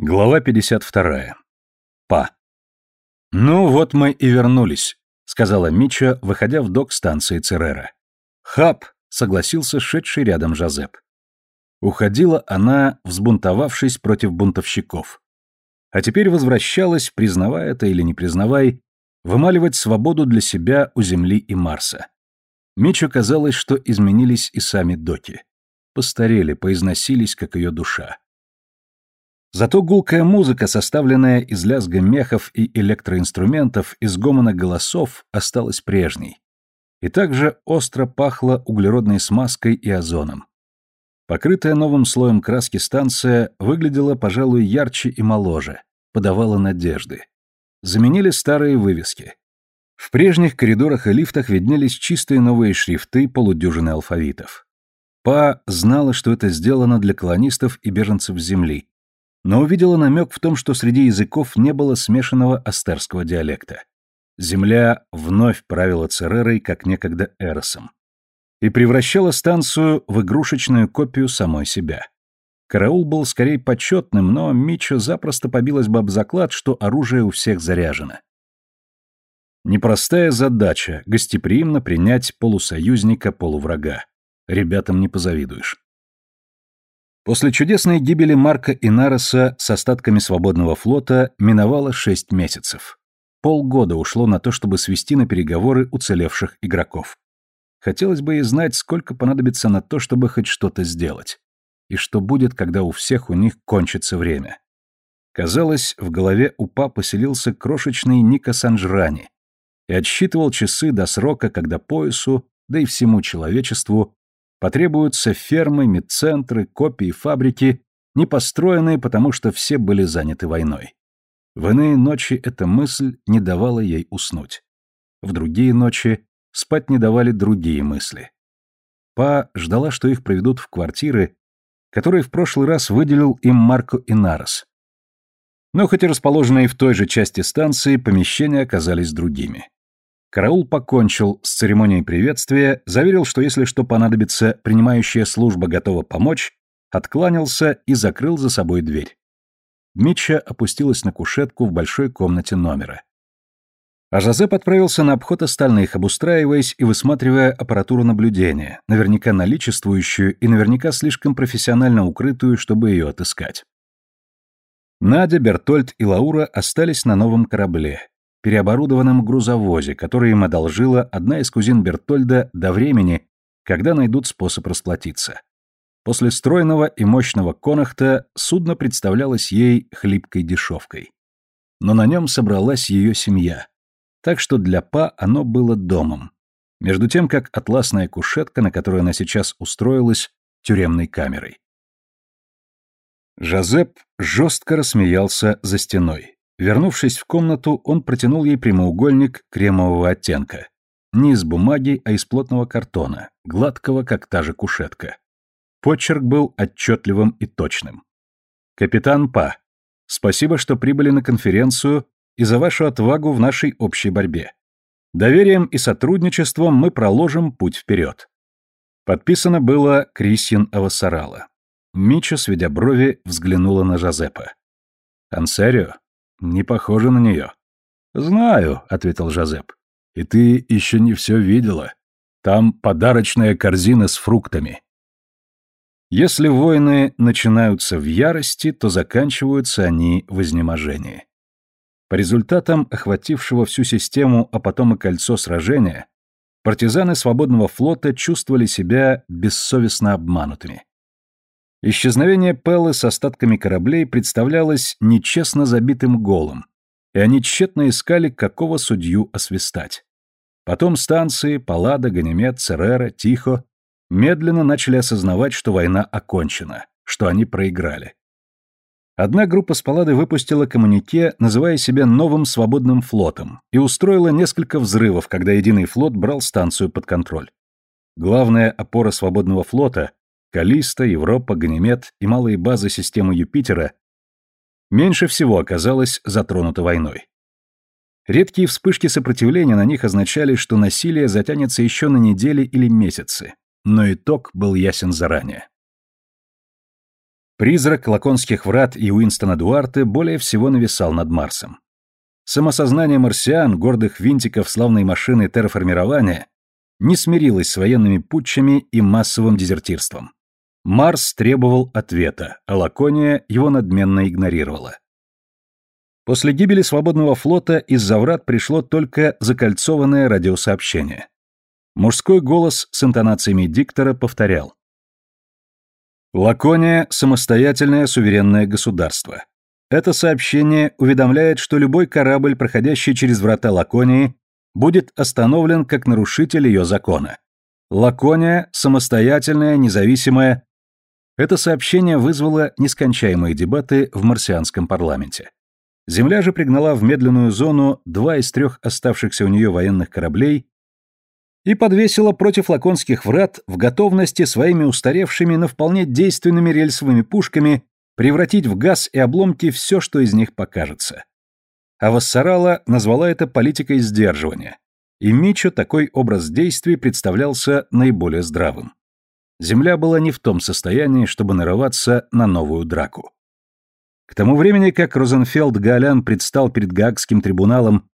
Глава 52. Па. «Ну вот мы и вернулись», — сказала Мича, выходя в док станции Церера. «Хаб», — согласился шедший рядом Жозеп. Уходила она, взбунтовавшись против бунтовщиков. А теперь возвращалась, признавая это или не признавай, вымаливать свободу для себя у Земли и Марса. Мичу казалось, что изменились и сами доки. Постарели, поизносились, как ее душа. Зато гулкая музыка, составленная из лязга мехов и электроинструментов, из гомона голосов, осталась прежней. И также остро пахло углеродной смазкой и озоном. Покрытая новым слоем краски станция выглядела, пожалуй, ярче и моложе, подавала надежды. Заменили старые вывески. В прежних коридорах и лифтах виднелись чистые новые шрифты полудюжины алфавитов. Па знала, что это сделано для колонистов и беженцев Земли, но увидела намек в том, что среди языков не было смешанного астерского диалекта. Земля вновь правила Церерой, как некогда Эросом. И превращала станцию в игрушечную копию самой себя. Караул был скорее почетным, но Мичо запросто побилась бы об заклад, что оружие у всех заряжено. Непростая задача — гостеприимно принять полусоюзника-полуврага. Ребятам не позавидуешь. После чудесной гибели Марка и Нароса с остатками свободного флота миновало шесть месяцев. Полгода ушло на то, чтобы свести на переговоры уцелевших игроков. Хотелось бы и знать, сколько понадобится на то, чтобы хоть что-то сделать. И что будет, когда у всех у них кончится время. Казалось, в голове у Па поселился крошечный Ника Санжрани и отсчитывал часы до срока, когда поясу, да и всему человечеству, Потребуются фермы, медцентры, копии, фабрики, не построенные, потому что все были заняты войной. В иные ночи эта мысль не давала ей уснуть. В другие ночи спать не давали другие мысли. Па ждала, что их приведут в квартиры, которые в прошлый раз выделил им Марко Инарос. Но хоть и расположенные в той же части станции, помещения оказались другими. Караул покончил с церемонией приветствия, заверил, что если что понадобится, принимающая служба готова помочь, откланялся и закрыл за собой дверь. Митча опустилась на кушетку в большой комнате номера. А Жозеп отправился на обход остальных, обустраиваясь и высматривая аппаратуру наблюдения, наверняка наличествующую и наверняка слишком профессионально укрытую, чтобы ее отыскать. Надя, Бертольд и Лаура остались на новом корабле, переоборудованном грузовозе, который им одолжила одна из кузин Бертольда до времени, когда найдут способ расплатиться. После стройного и мощного конахта судно представлялось ей хлипкой дешевкой. Но на нем собралась ее семья, так что для Па оно было домом, между тем как атласная кушетка, на которой она сейчас устроилась, тюремной камерой. Жозеп жестко рассмеялся за стеной. Вернувшись в комнату, он протянул ей прямоугольник кремового оттенка. Не из бумаги, а из плотного картона, гладкого, как та же кушетка. Почерк был отчетливым и точным. «Капитан Па, спасибо, что прибыли на конференцию и за вашу отвагу в нашей общей борьбе. Доверием и сотрудничеством мы проложим путь вперед». Подписано было Крисьян Авасарала. Мичо, сведя брови, взглянула на Жозепа. «Ансерио, не похоже на нее. Знаю, ответил Жозеп. И ты еще не все видела. Там подарочная корзина с фруктами. Если войны начинаются в ярости, то заканчиваются они в изнеможении. По результатам охватившего всю систему, а потом и кольцо сражения, партизаны свободного флота чувствовали себя бессовестно обманутыми. Исчезновение Пеллы с остатками кораблей представлялось нечестно забитым голом, и они тщетно искали, какого судью освистать. Потом станции, Паллада, Ганимед, Церера, Тихо медленно начали осознавать, что война окончена, что они проиграли. Одна группа с Паллады выпустила коммунике, называя себя новым свободным флотом, и устроила несколько взрывов, когда единый флот брал станцию под контроль. Главная опора свободного флота — Калиста, Европа, Ганимед и малые базы системы Юпитера меньше всего оказалось затронуто войной. Редкие вспышки сопротивления на них означали, что насилие затянется еще на недели или месяцы, но итог был ясен заранее. Призрак Лаконских врат и Уинстона Дуарте более всего нависал над Марсом. Самосознание марсиан, гордых винтиков славной машины терраформирования, не смирилось с военными путчами и массовым дезертирством. Марс требовал ответа, а Лакония его надменно игнорировала. После гибели свободного флота из-за врат пришло только закольцованное радиосообщение. Мужской голос с интонациями диктора повторял. Лакония – самостоятельное суверенное государство. Это сообщение уведомляет, что любой корабль, проходящий через врата Лаконии, будет остановлен как нарушитель ее закона. Лакония – самостоятельная, независимая. Это сообщение вызвало нескончаемые дебаты в марсианском парламенте. Земля же пригнала в медленную зону два из трех оставшихся у нее военных кораблей и подвесила против лаконских врат в готовности своими устаревшими, но вполне действенными рельсовыми пушками превратить в газ и обломки все, что из них покажется. А Вассарала назвала это политикой сдерживания, и Мичо такой образ действий представлялся наиболее здравым. Земля была не в том состоянии, чтобы нарываться на новую драку. К тому времени, как Розенфелд Галян предстал перед Гаагским трибуналом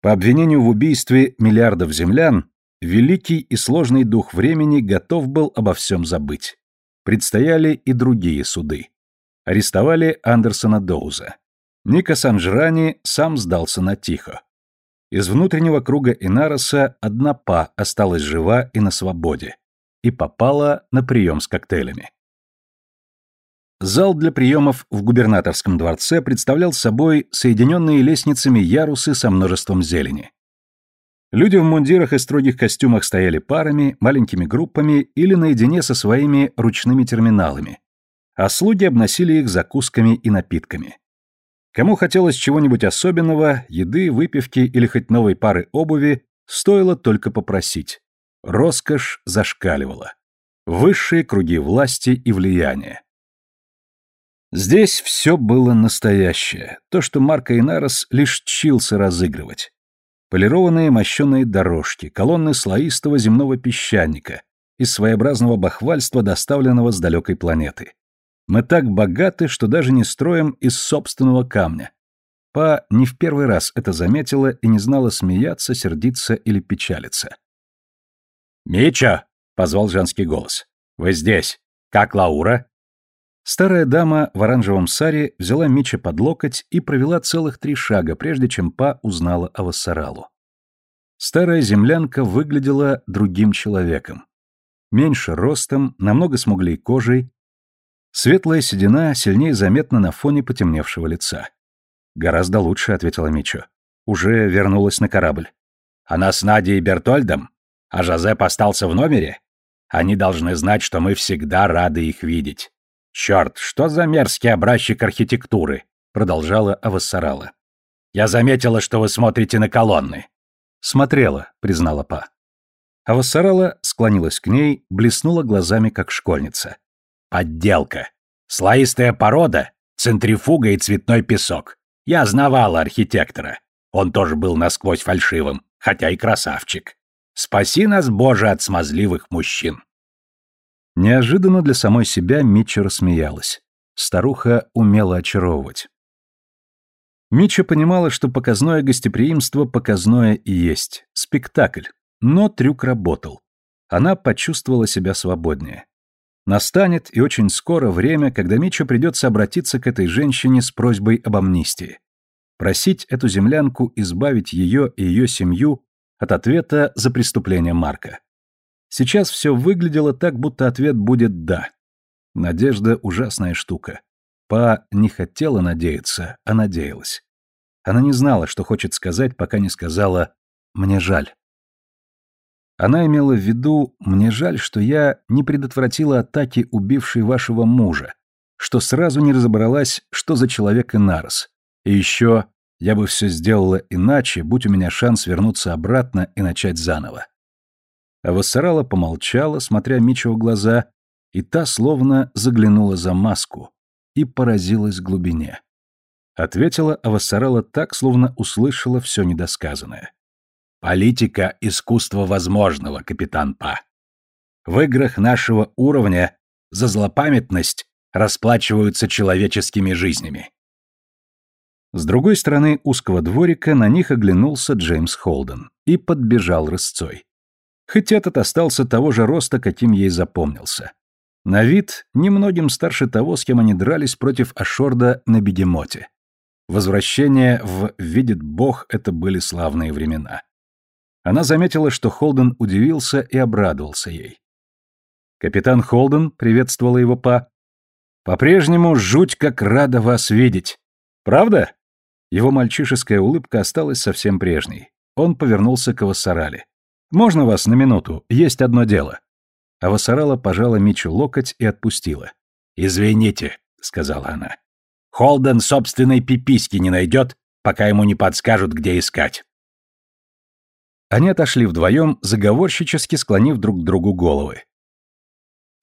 по обвинению в убийстве миллиардов землян, Великий и сложный дух времени готов был обо всем забыть. Предстояли и другие суды. Арестовали Андерсона Доуза. Ника Санжрани сам сдался на тихо. Из внутреннего круга Инароса одна Па осталась жива и на свободе. И попала на прием с коктейлями. Зал для приемов в губернаторском дворце представлял собой соединенные лестницами ярусы со множеством зелени. Люди в мундирах и строгих костюмах стояли парами, маленькими группами или наедине со своими ручными терминалами, а слуги обносили их закусками и напитками. Кому хотелось чего-нибудь особенного, еды, выпивки или хоть новой пары обуви, стоило только попросить. Роскошь зашкаливала. Высшие круги власти и влияния. Здесь все было настоящее, то, что Марко Инарос лишь чился разыгрывать. Полированные мощеные дорожки, колонны слоистого земного песчаника, из своеобразного бахвальства, доставленного с далекой планеты. Мы так богаты, что даже не строим из собственного камня. Па не в первый раз это заметила и не знала смеяться, сердиться или печалиться. «Мича!» — позвал женский голос. «Вы здесь. Как Лаура?» Старая дама в оранжевом саре взяла Мича под локоть и провела целых три шага, прежде чем Па узнала о Вассаралу. Старая землянка выглядела другим человеком. Меньше ростом, намного смуглей кожей, светлая седина сильнее заметна на фоне потемневшего лица. «Гораздо лучше», — ответила Мичо. «Уже вернулась на корабль». «Она с Надей и Бертольдом? А Жозеп остался в номере? Они должны знать, что мы всегда рады их видеть». «Черт, что за мерзкий образчик архитектуры?» — продолжала Авассарала. «Я заметила, что вы смотрите на колонны». «Смотрела», — признала Па. Авассарала склонилась к ней, блеснула глазами, как школьница. «Подделка. Слоистая порода, центрифуга и цветной песок. Я знавала архитектора. Он тоже был насквозь фальшивым, хотя и красавчик. Спаси нас, Боже, от смазливых мужчин». Неожиданно для самой себя Митча рассмеялась. Старуха умела очаровывать. Митча понимала, что показное гостеприимство показное и есть. Спектакль. Но трюк работал. Она почувствовала себя свободнее. Настанет и очень скоро время, когда Митчу придется обратиться к этой женщине с просьбой об амнистии. Просить эту землянку избавить ее и ее семью от ответа за преступление Марка. Сейчас все выглядело так, будто ответ будет «да». Надежда – ужасная штука. Па не хотела надеяться, а надеялась. Она не знала, что хочет сказать, пока не сказала «мне жаль». Она имела в виду «мне жаль, что я не предотвратила атаки, убившей вашего мужа, что сразу не разобралась, что за человек Инарос. И еще я бы все сделала иначе, будь у меня шанс вернуться обратно и начать заново. А Вассарала помолчала, смотря Мичу в глаза, и та словно заглянула за маску и поразилась глубине. Ответила Авассарала так, словно услышала все недосказанное. «Политика — искусство возможного, капитан Па. В играх нашего уровня за злопамятность расплачиваются человеческими жизнями. С другой стороны узкого дворика на них оглянулся Джеймс Холден и подбежал рысцой. Хоть этот остался того же роста, каким ей запомнился. На вид немногим старше того, с кем они дрались против Ашорда на Бегемоте. Возвращение в «Видит Бог» — это были славные времена. Она заметила, что Холден удивился и обрадовался ей. «Капитан Холден», — приветствовала его Па, — «по-прежнему жуть как рада вас видеть. Правда?» Его мальчишеская улыбка осталась совсем прежней. Он повернулся к Авасарале. «Можно вас на минуту? Есть одно дело». Авасарала пожала Мичу локоть и отпустила. «Извините», — сказала она. «Холден собственной пиписьки не найдет, пока ему не подскажут, где искать». Они отошли вдвоем, заговорщически склонив друг к другу головы.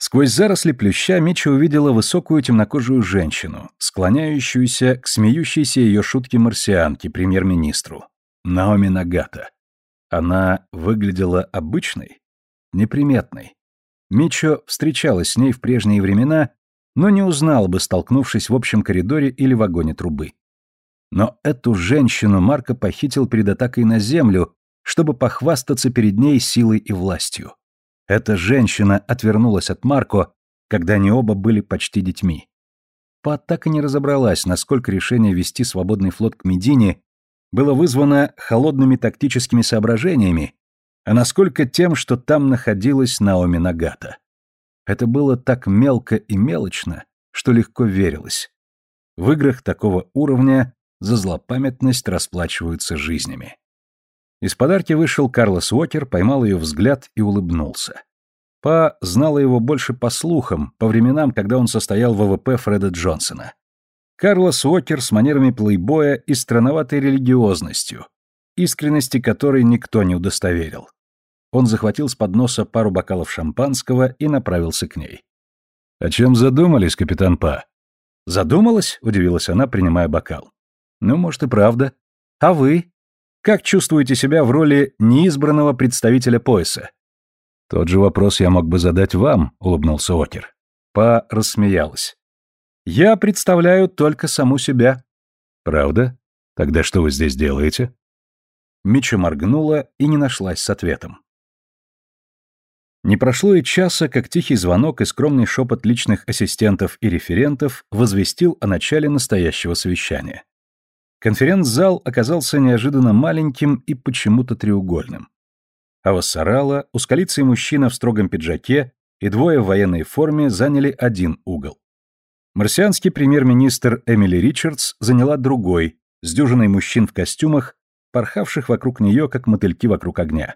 Сквозь заросли плюща Мича увидела высокую темнокожую женщину, склоняющуюся к смеющейся ее шутке марсианке, премьер-министру. Наоми Нагата. Она выглядела обычной, неприметной. Мичо встречалась с ней в прежние времена, но не узнал бы, столкнувшись в общем коридоре или вагоне трубы. Но эту женщину Марко похитил перед атакой на землю, чтобы похвастаться перед ней силой и властью. Эта женщина отвернулась от Марко, когда они оба были почти детьми. Пат так и не разобралась, насколько решение вести свободный флот к Медине было вызвано холодными тактическими соображениями, а насколько тем, что там находилась Наоми Нагата. Это было так мелко и мелочно, что легко верилось. В играх такого уровня за злопамятность расплачиваются жизнями. Из подарки вышел Карлос Уокер, поймал ее взгляд и улыбнулся. Па знала его больше по слухам, по временам, когда он состоял в ВВП Фреда Джонсона. Карлос Уокер с манерами плейбоя и странноватой религиозностью, искренности которой никто не удостоверил. Он захватил с подноса пару бокалов шампанского и направился к ней. «О чем задумались, капитан Па?» «Задумалась?» — удивилась она, принимая бокал. «Ну, может, и правда. А вы?» Как чувствуете себя в роли неизбранного представителя пояса? Тот же вопрос я мог бы задать вам, улыбнулся Окер. Па рассмеялась. Я представляю только саму себя. Правда? Тогда что вы здесь делаете? Мича моргнула и не нашлась с ответом. Не прошло и часа, как тихий звонок и скромный шепот личных ассистентов и референтов возвестил о начале настоящего совещания. Конференц-зал оказался неожиданно маленьким и почему-то треугольным. А Вассарала, ускалицый мужчина в строгом пиджаке и двое в военной форме заняли один угол. Марсианский премьер-министр Эмили Ричардс заняла другой, с дюжиной мужчин в костюмах, порхавших вокруг нее, как мотыльки вокруг огня.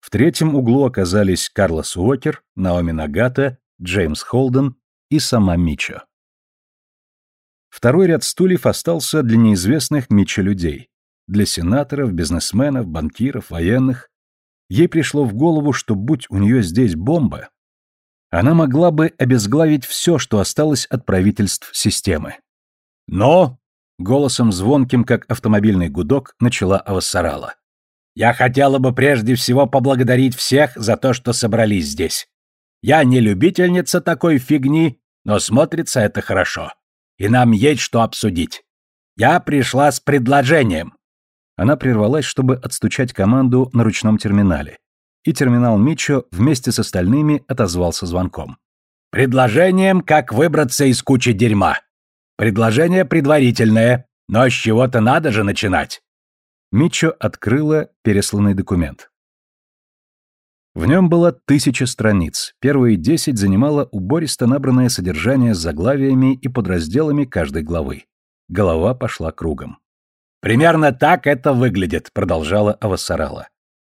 В третьем углу оказались Карлос Уокер, Наоми Нагата, Джеймс Холден и сама Мичо. Второй ряд стульев остался для неизвестных Митча людей. Для сенаторов, бизнесменов, банкиров, военных. Ей пришло в голову, что будь у нее здесь бомба, она могла бы обезглавить все, что осталось от правительств системы. «Но!» — голосом звонким, как автомобильный гудок, начала Авассарала. «Я хотела бы прежде всего поблагодарить всех за то, что собрались здесь. Я не любительница такой фигни, но смотрится это хорошо и нам есть что обсудить. Я пришла с предложением». Она прервалась, чтобы отстучать команду на ручном терминале. И терминал Мичо вместе с остальными отозвался звонком. «Предложением, как выбраться из кучи дерьма. Предложение предварительное, но с чего-то надо же начинать». Мичо открыла пересланный документ. В нем было тысяча страниц, первые десять занимало убористо набранное содержание с заглавиями и подразделами каждой главы. Голова пошла кругом. «Примерно так это выглядит», — продолжала Авасарала.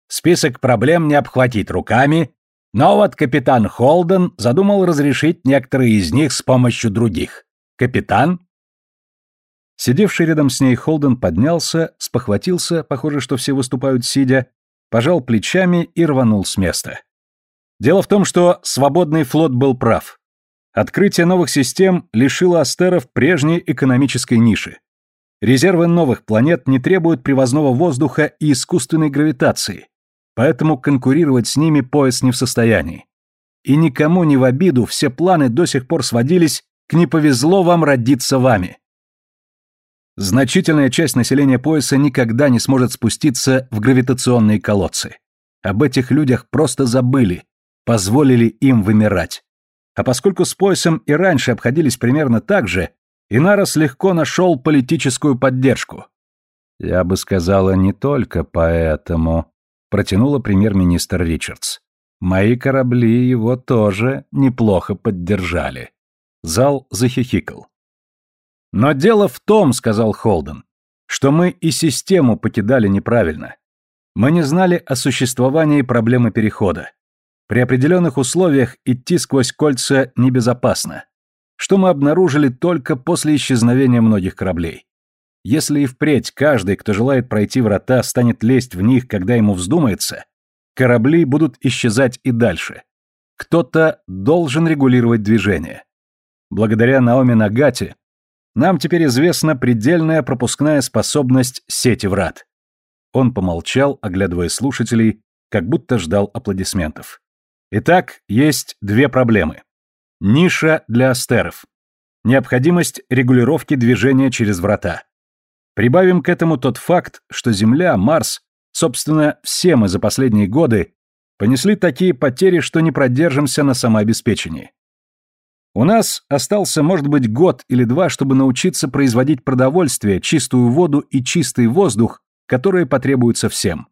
«Список проблем не обхватить руками, но вот капитан Холден задумал разрешить некоторые из них с помощью других. Капитан?» Сидевший рядом с ней Холден поднялся, спохватился, похоже, что все выступают сидя, пожал плечами и рванул с места. Дело в том, что свободный флот был прав. Открытие новых систем лишило астеров прежней экономической ниши. Резервы новых планет не требуют привозного воздуха и искусственной гравитации, поэтому конкурировать с ними пояс не в состоянии. И никому не в обиду все планы до сих пор сводились не повезло вам родиться вами. Значительная часть населения пояса никогда не сможет спуститься в гравитационные колодцы. Об этих людях просто забыли, позволили им вымирать. А поскольку с поясом и раньше обходились примерно так же, Инарос легко нашел политическую поддержку. «Я бы сказала, не только поэтому», — протянула премьер-министр Ричардс. «Мои корабли его тоже неплохо поддержали». Зал захихикал. «Но дело в том, — сказал Холден, — что мы и систему покидали неправильно. Мы не знали о существовании проблемы перехода. При определенных условиях идти сквозь кольца небезопасно, что мы обнаружили только после исчезновения многих кораблей. Если и впредь каждый, кто желает пройти врата, станет лезть в них, когда ему вздумается, корабли будут исчезать и дальше. Кто-то должен регулировать движение. Благодаря Наоми Нагате нам теперь известна предельная пропускная способность сети врат. Он помолчал, оглядывая слушателей, как будто ждал аплодисментов. Итак, есть две проблемы. Ниша для астеров. Необходимость регулировки движения через врата. Прибавим к этому тот факт, что Земля, Марс, собственно, все мы за последние годы понесли такие потери, что не продержимся на самообеспечении. У нас остался, может быть, год или два, чтобы научиться производить продовольствие, чистую воду и чистый воздух, которые потребуются всем.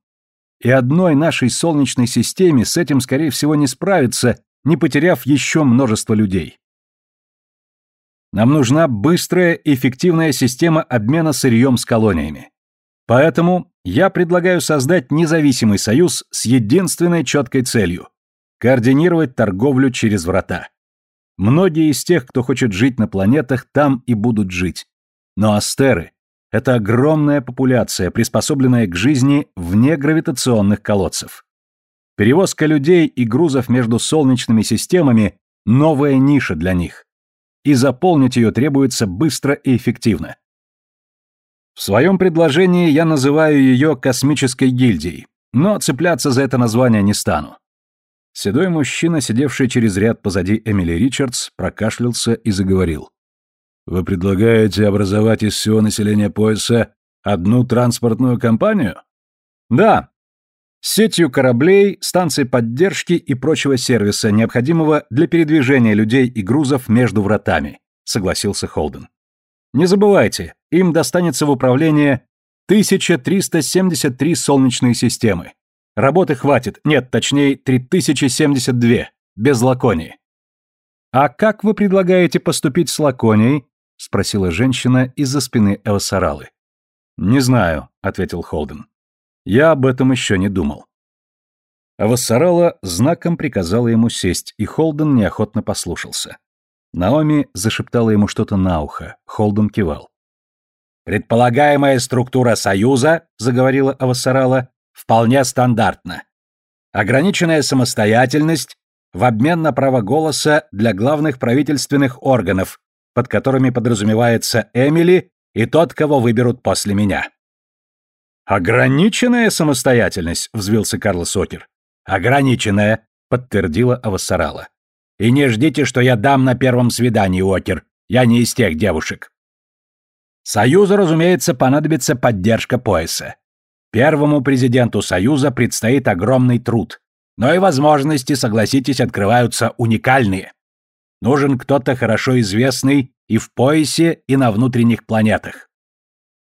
И одной нашей Солнечной системе с этим, скорее всего, не справиться, не потеряв еще множество людей. Нам нужна быстрая эффективная система обмена сырьем с колониями. Поэтому я предлагаю создать независимый союз с единственной четкой целью – координировать торговлю через врата. Многие из тех, кто хочет жить на планетах, там и будут жить. Но астеры – это огромная популяция, приспособленная к жизни вне гравитационных колодцев. Перевозка людей и грузов между солнечными системами – новая ниша для них. И заполнить ее требуется быстро и эффективно. В своем предложении я называю ее космической гильдией, но цепляться за это название не стану. Седой мужчина, сидевший через ряд позади Эмили Ричардс, прокашлялся и заговорил. «Вы предлагаете образовать из всего населения пояса одну транспортную компанию?» «Да. Сетью кораблей, станций поддержки и прочего сервиса, необходимого для передвижения людей и грузов между вратами», — согласился Холден. «Не забывайте, им достанется в управление 1373 солнечные системы. Работы хватит, нет, точнее, 3072, без лаконии. «А как вы предлагаете поступить с лаконией?» — спросила женщина из-за спины Эосаралы. «Не знаю», — ответил Холден. «Я об этом еще не думал». Авассарала знаком приказала ему сесть, и Холден неохотно послушался. Наоми зашептала ему что-то на ухо, Холден кивал. «Предполагаемая структура Союза», — заговорила Авассарала, вполне стандартно. Ограниченная самостоятельность в обмен на право голоса для главных правительственных органов, под которыми подразумевается Эмили и тот, кого выберут после меня. «Ограниченная самостоятельность», — взвился Карлос Окер. «Ограниченная», — подтвердила Авасарала. «И не ждите, что я дам на первом свидании, Окер. Я не из тех девушек». Союзу, разумеется, понадобится поддержка пояса. Первому президенту Союза предстоит огромный труд, но и возможности, согласитесь, открываются уникальные. Нужен кто-то хорошо известный и в поясе, и на внутренних планетах.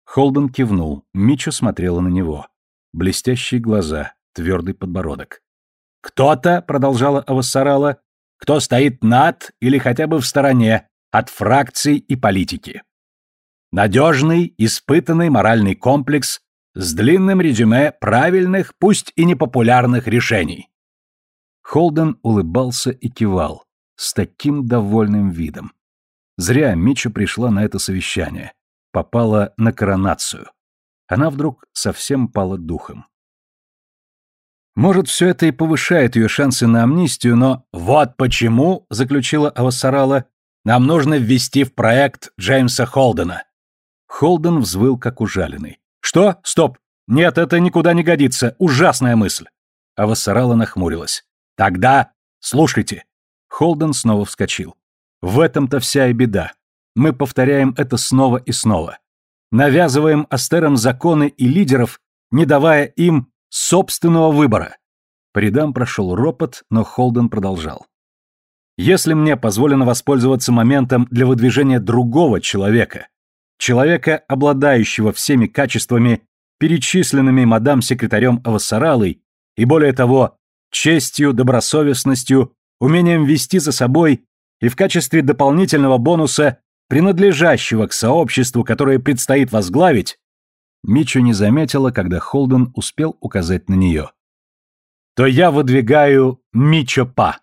Холден кивнул, Мичу смотрела на него. Блестящие глаза, твердый подбородок. «Кто-то», — продолжала Авассарала, — «кто стоит над или хотя бы в стороне от фракций и политики. Надежный, испытанный моральный комплекс с длинным резюме правильных, пусть и непопулярных решений. Холден улыбался и кивал, с таким довольным видом. Зря Митчу пришла на это совещание. Попала на коронацию. Она вдруг совсем пала духом. Может, все это и повышает ее шансы на амнистию, но вот почему, заключила Авасарала, нам нужно ввести в проект Джеймса Холдена. Холден взвыл как ужаленный. «Что? Стоп! Нет, это никуда не годится. Ужасная мысль!» А Вассарала нахмурилась. «Тогда слушайте!» Холден снова вскочил. В этом-то вся и беда. Мы повторяем это снова и снова. Навязываем астерам законы и лидеров, не давая им собственного выбора. По рядам прошел ропот, но Холден продолжал. Если мне позволено воспользоваться моментом для выдвижения другого человека, человека, обладающего всеми качествами, перечисленными мадам-секретарем Авасаралой, и более того, честью, добросовестностью, умением вести за собой и в качестве дополнительного бонуса, принадлежащего к сообществу, которое предстоит возглавить, Мичу не заметила, когда Холден успел указать на нее. То я выдвигаю Мичо Па.